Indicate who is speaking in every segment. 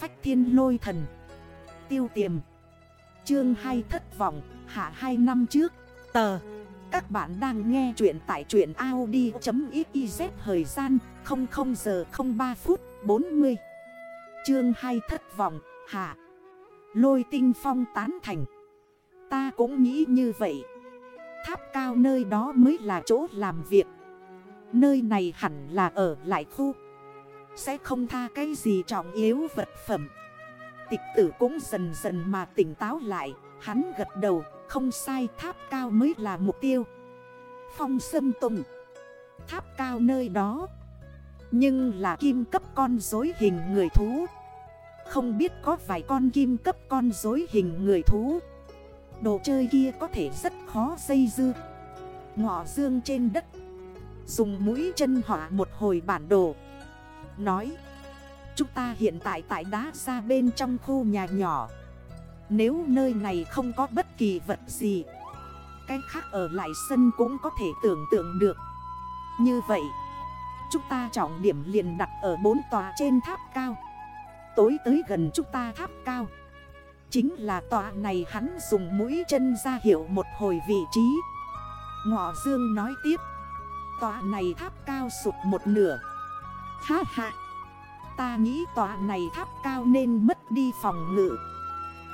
Speaker 1: phách thiên lôi thần. Tiêu tiềm. Chương 2 thất vọng, Hạ 2 năm trước. Tờ. Các bạn đang nghe chuyện tại truyện Audi.xyz Thời gian 00 giờ 03 phút 40 Chương 2 thất vọng, Hạ. Lôi tinh phong tán thành. Ta cũng nghĩ như vậy. Tháp cao nơi đó mới là chỗ làm việc. Nơi này hẳn là ở lại khu. Sẽ không tha cái gì trọng yếu vật phẩm. Tịch tử cũng dần dần mà tỉnh táo lại. Hắn gật đầu, Không sai, tháp cao mới là mục tiêu. Phong sâm tùng. Tháp cao nơi đó. Nhưng là kim cấp con dối hình người thú. Không biết có vài con kim cấp con dối hình người thú. Đồ chơi kia có thể rất khó dây dư. Ngọ dương trên đất. Dùng mũi chân hỏa một hồi bản đồ. Nói. Chúng ta hiện tại tại đá ra bên trong khu nhà nhỏ. Nếu nơi này không có bất kỳ vật gì, Cái khác ở lại sân cũng có thể tưởng tượng được. Như vậy, Chúng ta trọng điểm liền đặt ở bốn tòa trên tháp cao. Tối tới gần chúng ta tháp cao. Chính là tòa này hắn dùng mũi chân ra hiệu một hồi vị trí. Ngọ Dương nói tiếp, Tòa này tháp cao sụp một nửa. Ha ha. Ta nghĩ tòa này tháp cao nên mất đi phòng ngự.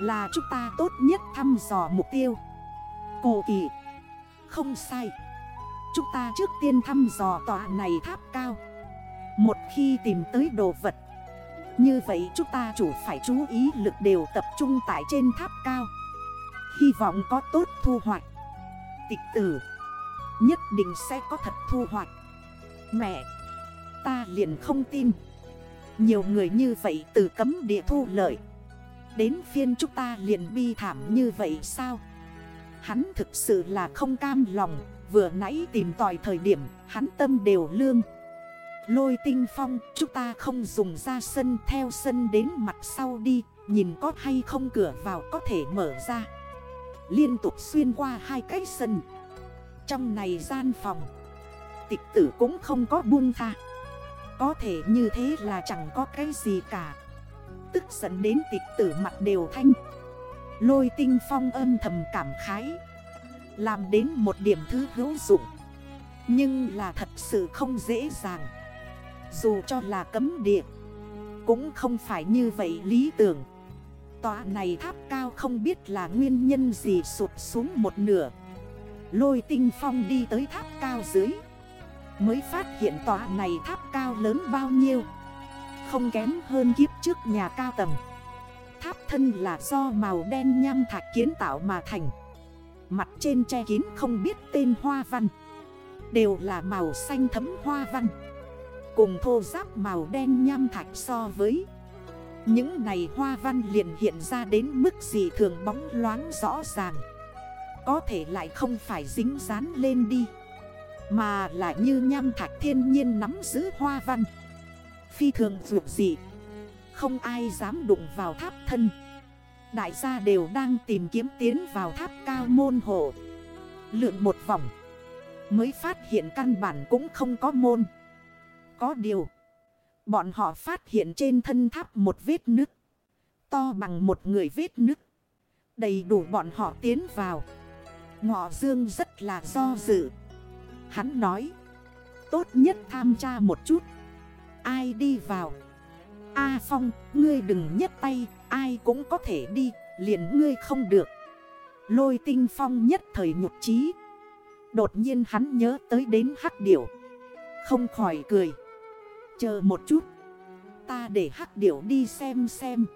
Speaker 1: Là chúng ta tốt nhất thăm dò mục tiêu. Cổ kỳ. Không sai. Chúng ta trước tiên thăm dò tòa này tháp cao. Một khi tìm tới đồ vật. Như vậy chúng ta chủ phải chú ý lực đều tập trung tại trên tháp cao. Hy vọng có tốt thu hoạch. Tịch tử. Nhất định sẽ có thật thu hoạch. Mẹ. Ta liền không tin. Nhiều người như vậy từ cấm địa thu lợi. Đến phiên chúng ta liền bi thảm như vậy sao? Hắn thực sự là không cam lòng, Vừa nãy tìm tòi thời điểm, Hắn tâm đều lương. Lôi tinh phong, Chúng ta không dùng ra sân, Theo sân đến mặt sau đi, Nhìn có hay không cửa vào có thể mở ra. Liên tục xuyên qua hai cái sân. Trong này gian phòng, Tịch tử cũng không có buông tha. Có thể như thế là chẳng có cái gì cả. Tức giận đến tịch tử mặt đều thanh. Lôi tinh phong âm thầm cảm khái. Làm đến một điểm thứ hữu dụng. Nhưng là thật sự không dễ dàng. Dù cho là cấm địa, Cũng không phải như vậy lý tưởng. Tòa này tháp cao không biết là nguyên nhân gì sụt xuống một nửa. Lôi tinh phong đi tới tháp cao dưới. Mới phát hiện tòa này tháp cao lớn bao nhiêu. Không kém hơn kiếp trước nhà cao tầng. Tháp thân là do màu đen nham thạch kiến tạo mà thành. Mặt trên che kín không biết tên hoa văn. Đều là màu xanh thấm hoa văn. Cùng thô giáp màu đen nham thạch so với. Những này hoa văn liền hiện ra đến mức gì thường bóng loáng rõ ràng. Có thể lại không phải dính dán lên đi. Mà là như nham thạch thiên nhiên nắm giữ hoa văn. Phi thường vượt dị Không ai dám đụng vào tháp thân. Đại gia đều đang tìm kiếm tiến vào tháp cao môn hộ. Lượn một vòng, Mới phát hiện căn bản cũng không có môn. Có điều, Bọn họ phát hiện trên thân tháp một vết nứt. To bằng một người vết nứt. Đầy đủ bọn họ tiến vào. Ngọ Dương rất là do dự. Hắn nói, Tốt nhất tham tra một chút. Ai đi vào? A Phong, ngươi đừng nhất tay, Ai cũng có thể đi, Liền ngươi không được. Lôi tinh phong nhất thời nhục trí Đột nhiên hắn nhớ tới đến hắc điểu. Không khỏi cười. Chờ một chút, Ta để hắc điểu đi xem xem.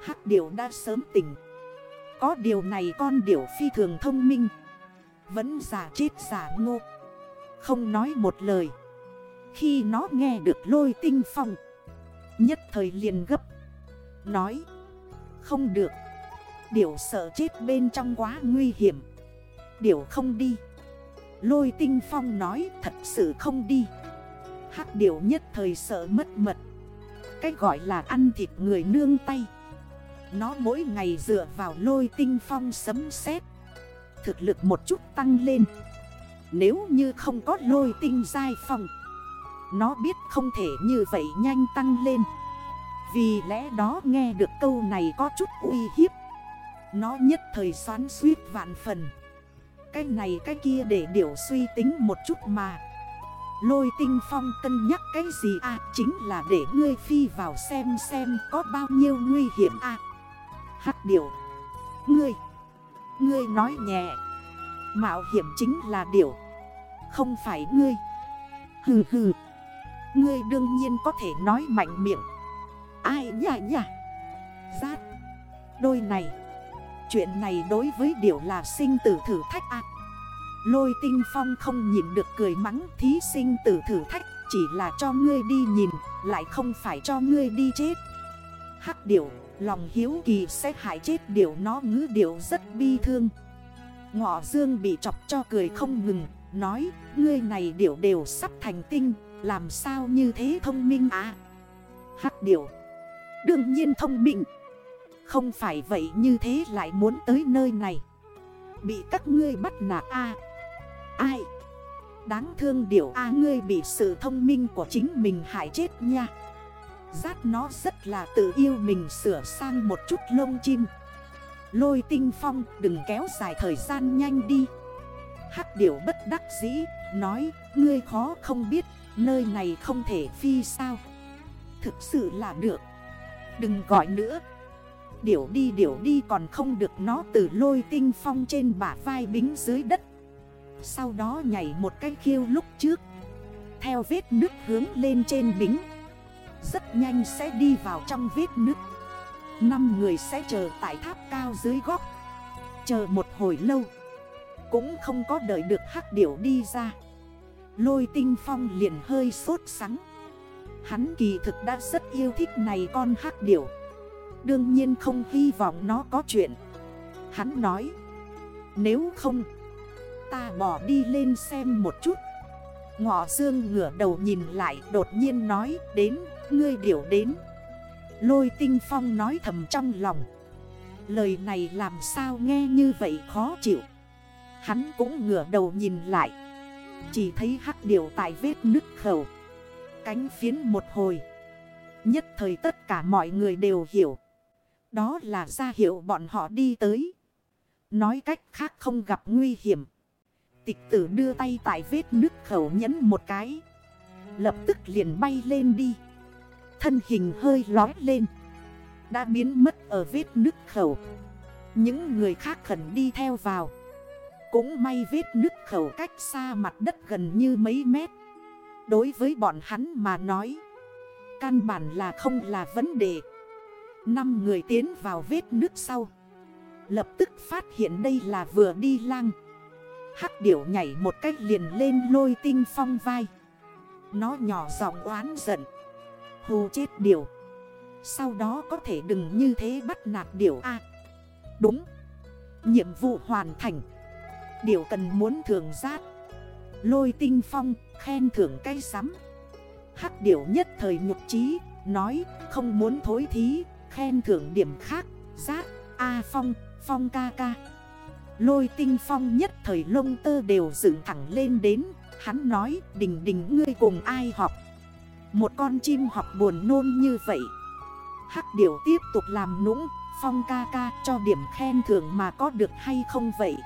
Speaker 1: Hắc điểu đã sớm tỉnh. Có điều này con điểu phi thường thông minh. Vẫn giả chết giả ngô. Không nói một lời. Khi nó nghe được lôi tinh phong, Nhất thời liền gấp, Nói, Không được. Điều sợ chết bên trong quá nguy hiểm. Điều không đi. Lôi tinh phong nói, thật sự không đi. Hắc điều nhất thời sợ mất mật. Cách gọi là ăn thịt người nương tay. Nó mỗi ngày dựa vào lôi tinh phong sấm sét. Thực lực một chút tăng lên. Nếu như không có lôi tinh dai phong Nó biết không thể như vậy nhanh tăng lên. Vì lẽ đó nghe được câu này có chút uy hiếp. Nó nhất thời xoắn suýt vạn phần. Cái này cái kia để điều suy tính một chút mà. Lôi tinh phong cân nhắc cái gì? À Chính là để ngươi phi vào xem xem có bao nhiêu nguy hiểm à. Hắc điểu. Ngươi. Ngươi nói nhẹ. Mạo hiểm chính là điều không phải ngươi. Hừ hừ. Ngươi đương nhiên có thể nói mạnh miệng. Ai nhả nhả Giác Đôi này. Chuyện này đối với điều là sinh tử thử thách ạ Lôi tinh phong không nhìn được cười mắng, thí sinh tử thử thách, Chỉ là cho ngươi đi nhìn, Lại không phải cho ngươi đi chết. Hắc điểu, Lòng hiếu kỳ sẽ hại chết điều nó ngữ điệu rất bi thương. Ngọ dương bị chọc cho cười không ngừng Nói, ngươi này điểu đều sắp thành tinh, Làm sao như thế thông minh à? Hắc điểu. Đương nhiên thông minh. Không phải vậy như thế lại muốn tới nơi này. Bị các ngươi bắt nạt a Ai? Đáng thương điểu a ngươi bị sự thông minh của chính mình hại chết nha. Giác nó rất là tự yêu mình sửa sang một chút lông chim. Lôi tinh phong, đừng kéo dài thời gian nhanh đi. Hắc điểu bất đắc dĩ, Nói, ngươi khó không biết, Nơi này không thể phi sao. Thực sự là được. Đừng gọi nữa. Điểu đi điểu đi, còn không được nó từ lôi tinh phong trên bả vai bính dưới đất. Sau đó nhảy một cái khiêu lúc trước, Theo vết nước hướng lên trên bính. Rất nhanh sẽ đi vào trong vết nước. Năm người sẽ chờ tại tháp cao dưới góc. Chờ một hồi lâu cũng không có đợi được hắc điểu đi ra. Lôi tinh phong liền hơi sốt sắng. Hắn kỳ thực đã rất yêu thích này con hắc điểu. Đương nhiên không hy vọng nó có chuyện. Hắn nói Nếu không Ta bỏ đi lên xem một chút. Ngọ dương ngửa đầu nhìn lại đột nhiên nói Đến, ngươi điểu đến. Lôi tinh phong nói thầm trong lòng Lời này làm sao nghe như vậy khó chịu. Hắn cũng ngửa đầu nhìn lại. Chỉ thấy hắc điểu tại vết nứt khẩu. Cánh phiến một hồi. Nhất thời tất cả mọi người đều hiểu. Đó là ra hiệu bọn họ đi tới. Nói cách khác không gặp nguy hiểm. Tịch tử đưa tay tại vết nứt khẩu nhấn một cái. Lập tức liền bay lên đi. Thân hình hơi lói lên. Đã biến mất ở vết nứt khẩu. Những người khác khẩn đi theo vào. Cũng may vết nước khẩu cách xa mặt đất gần như mấy mét. Đối với bọn hắn mà nói, Căn bản là không là vấn đề. Năm người tiến vào vết nước sau, Lập tức phát hiện đây là vừa đi lang. Hắc điểu nhảy một cách liền lên lôi tinh phong vai. Nó nhỏ giọng oán giận, Hù chết điểu. Sau đó có thể đừng như thế bắt nạt điểu A. Đúng, Nhiệm vụ hoàn thành điều cần muốn thường giác. Lôi tinh phong, khen thưởng cây sắm. Hắc điểu nhất thời nhục trí Nói, không muốn thối thí, Khen thưởng điểm khác, Giác, A phong Phong ca ca. Lôi tinh phong nhất thời lông tơ đều dựng thẳng lên đến, Hắn nói, đình đình ngươi cùng ai học? Một con chim học buồn nôn như vậy. Hắc điểu tiếp tục làm nũng, Phong ca ca cho điểm khen thưởng mà có được hay không vậy?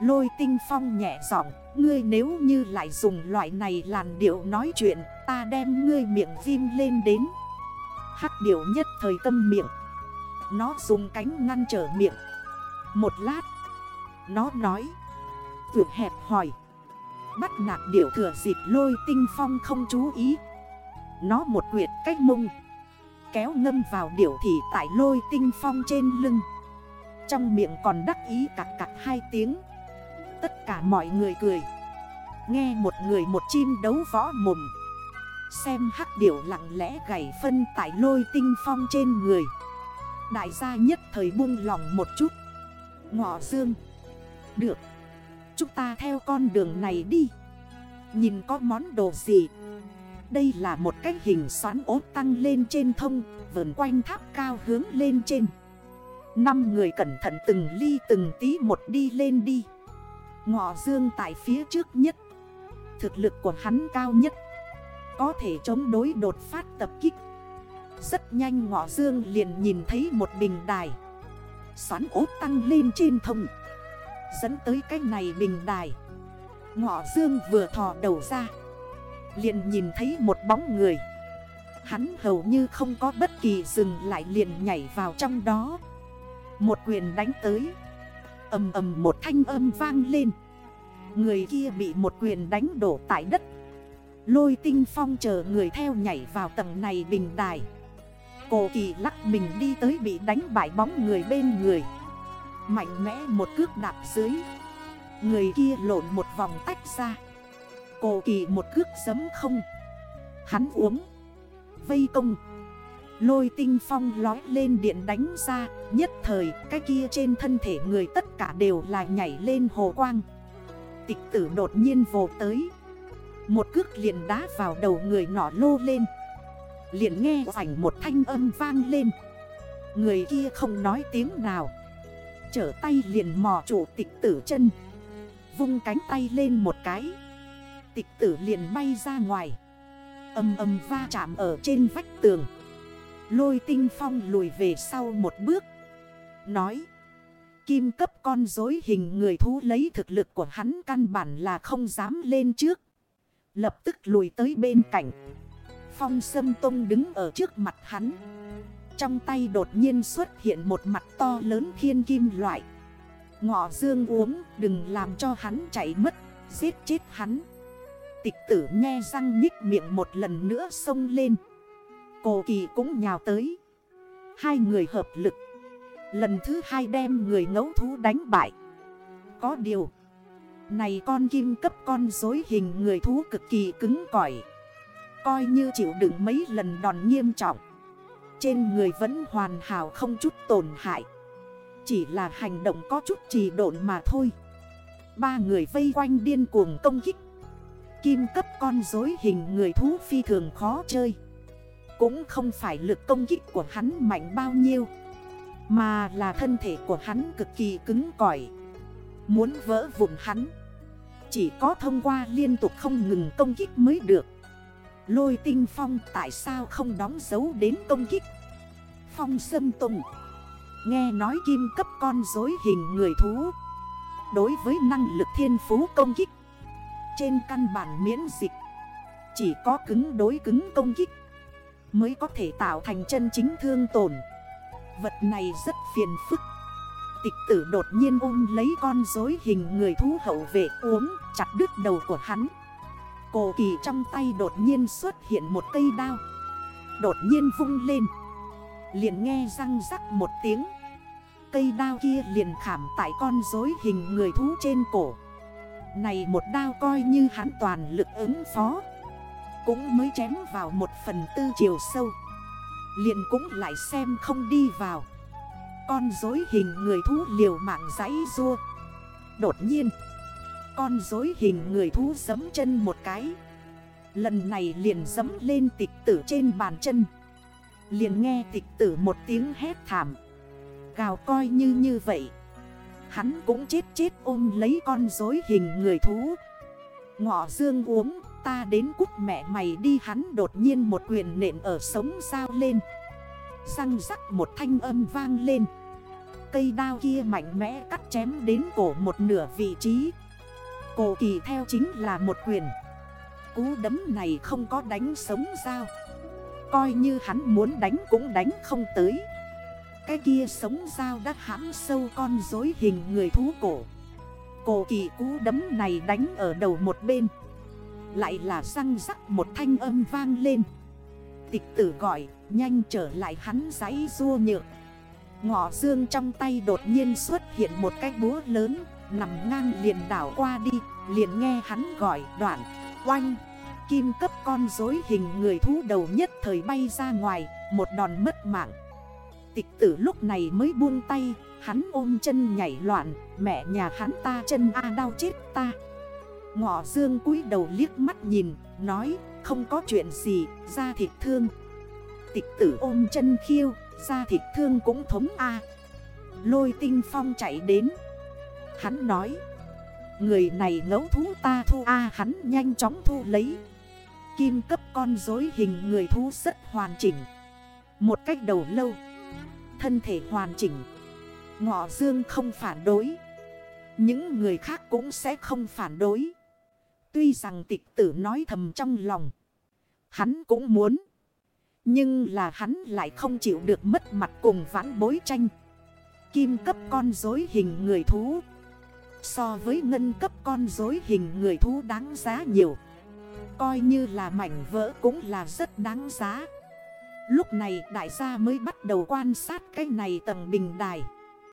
Speaker 1: Lôi tinh phong nhẹ giọng, Ngươi nếu như lại dùng loại này làn điệu nói chuyện, Ta đem ngươi miệng viêm lên đến. Hắc điệu nhất thời tâm miệng. Nó dùng cánh ngăn trở miệng. Một lát, Nó nói Vượt hẹp hỏi, Bắt nạt điệu thừa dịp lôi tinh phong không chú ý. Nó một quyệt cách mông, Kéo ngâm vào điệu thì tại lôi tinh phong trên lưng. Trong miệng còn đắc ý cạc cạc hai tiếng. Tất cả mọi người cười. Nghe một người một chim đấu võ mồm. Xem hắc điểu lặng lẽ gãy phân tại lôi tinh phong trên người. Đại gia nhất thời buông lòng một chút. Ngọ dương. Được. Chúng ta theo con đường này đi. Nhìn có món đồ gì? Đây là một cái hình xoắn ốp tăng lên trên thông Vườn quanh tháp cao hướng lên trên. Năm người cẩn thận từng ly từng tí một đi lên đi. Ngọ dương tại phía trước nhất. Thực lực của hắn cao nhất. Có thể chống đối đột phát tập kích. Rất nhanh ngọ dương liền nhìn thấy một bình đài. Xoắn ốt tăng lên trên thông Dẫn tới cái này bình đài. Ngọ dương vừa thò đầu ra. Liền nhìn thấy một bóng người. Hắn hầu như không có bất kỳ dừng lại liền nhảy vào trong đó. Một quyền đánh tới ầm ầm một thanh âm vang lên. Người kia bị một quyền đánh đổ tại đất. Lôi tinh phong chờ người theo nhảy vào tầng này bình đài. Cổ kỳ lắc mình đi tới bị đánh bại bóng người bên người. Mạnh mẽ một cước đạp dưới. Người kia lộn một vòng tách ra. Cổ kỳ một cước giấm không. Hắn uống. Vây công. Lôi tinh phong lói lên điện đánh ra, Nhất thời, cái kia trên thân thể người tất cả đều là nhảy lên hồ quang. Tịch tử đột nhiên vồ tới. Một cước liền đá vào đầu người nọ lô lên. Liền nghe rảnh một thanh âm vang lên. Người kia không nói tiếng nào. Chở tay liền mò chủ tịch tử chân. Vung cánh tay lên một cái. Tịch tử liền bay ra ngoài. Âm âm va chạm ở trên vách tường. Lôi tinh phong lùi về sau một bước. Nói, Kim cấp con dối hình người thú lấy thực lực của hắn căn bản là không dám lên trước. Lập tức lùi tới bên cạnh. Phong Sâm Tông đứng ở trước mặt hắn. Trong tay đột nhiên xuất hiện một mặt to lớn thiên kim loại. Ngọ dương uống, đừng làm cho hắn chạy mất, Giết chết hắn. Tịch tử nghe răng nhích miệng một lần nữa xông lên. Cổ kỳ cũng nhào tới. Hai người hợp lực. Lần thứ hai đem người ngấu thú đánh bại. Có điều, Này con kim cấp con dối hình người thú cực kỳ cứng cỏi. Coi như chịu đựng mấy lần đòn nghiêm trọng. Trên người vẫn hoàn hảo không chút tổn hại. Chỉ là hành động có chút trì độn mà thôi. Ba người vây quanh điên cuồng công kích. Kim cấp con dối hình người thú phi thường khó chơi. Cũng không phải lực công kích của hắn mạnh bao nhiêu, Mà là thân thể của hắn cực kỳ cứng cỏi, Muốn vỡ vụn hắn. Chỉ có thông qua liên tục không ngừng công kích mới được. Lôi tinh phong tại sao không đóng dấu đến công kích? Phong sâm tùng, Nghe nói kim cấp con dối hình người thú, Đối với năng lực thiên phú công kích, Trên căn bản miễn dịch, Chỉ có cứng đối cứng công kích. Mới có thể tạo thành chân chính thương tổn. Vật này rất phiền phức. Tịch tử đột nhiên ôm lấy con dối hình người thú hậu vệ uống chặt đứt đầu của hắn. Cổ kỳ trong tay đột nhiên xuất hiện một cây đao. Đột nhiên vung lên. Liền nghe răng rắc một tiếng. Cây đao kia liền khảm tại con dối hình người thú trên cổ. Này một đao coi như hắn toàn lực ứng phó. Cũng mới chém vào một phần tư chiều sâu. Liền cũng lại xem không đi vào. Con dối hình người thú liều mạng giấy rua Đột nhiên, con dối hình người thú giấm chân một cái. Lần này liền giấm lên tịch tử trên bàn chân. Liền nghe tịch tử một tiếng hét thảm. Gào coi như như vậy. Hắn cũng chết chết ôm lấy con dối hình người thú. Ngọ dương uống ta đến cút mẹ mày đi, Hắn đột nhiên một quyền nện ở sống sao lên. Răng rắc một thanh âm vang lên. Cây đao kia mạnh mẽ cắt chém đến cổ một nửa vị trí. Cổ kỳ theo chính là một quyền. Cú đấm này không có đánh sống dao. Coi như hắn muốn đánh cũng đánh không tới. Cái kia sống dao đã hãm sâu con dối hình người thú cổ. Cổ kỳ cú đấm này đánh ở đầu một bên. Lại là răng rắc một thanh âm vang lên. Tịch tử gọi, nhanh trở lại hắn giấy rua nhựa. Ngọ dương trong tay đột nhiên xuất hiện một cái búa lớn, Nằm ngang liền đảo qua đi, Liền nghe hắn gọi đoạn, Oanh. Kim cấp con dối hình người thú đầu nhất thời bay ra ngoài, Một đòn mất mạng. Tịch tử lúc này mới buông tay, Hắn ôm chân nhảy loạn, Mẹ nhà hắn ta chân A đau chết ta. Ngọ dương cúi đầu liếc mắt nhìn, Nói, không có chuyện gì ra thịt thương. Tịch tử ôm chân khiêu ra thịt thương cũng thống A. Lôi tinh phong chạy đến. Hắn nói, Người này ngấu thú ta thu A, hắn nhanh chóng thu lấy. Kim cấp con dối hình người thú rất hoàn chỉnh. Một cách đầu lâu, Thân thể hoàn chỉnh. Ngọ dương không phản đối. Những người khác cũng sẽ không phản đối. Tuy rằng tịch tử nói thầm trong lòng, Hắn cũng muốn. Nhưng là hắn lại không chịu được mất mặt cùng vãn bối tranh. Kim cấp con dối hình người thú. So với ngân cấp con dối hình người thú đáng giá nhiều. Coi như là mảnh vỡ cũng là rất đáng giá. Lúc này đại gia mới bắt đầu quan sát cái này tầng bình đài.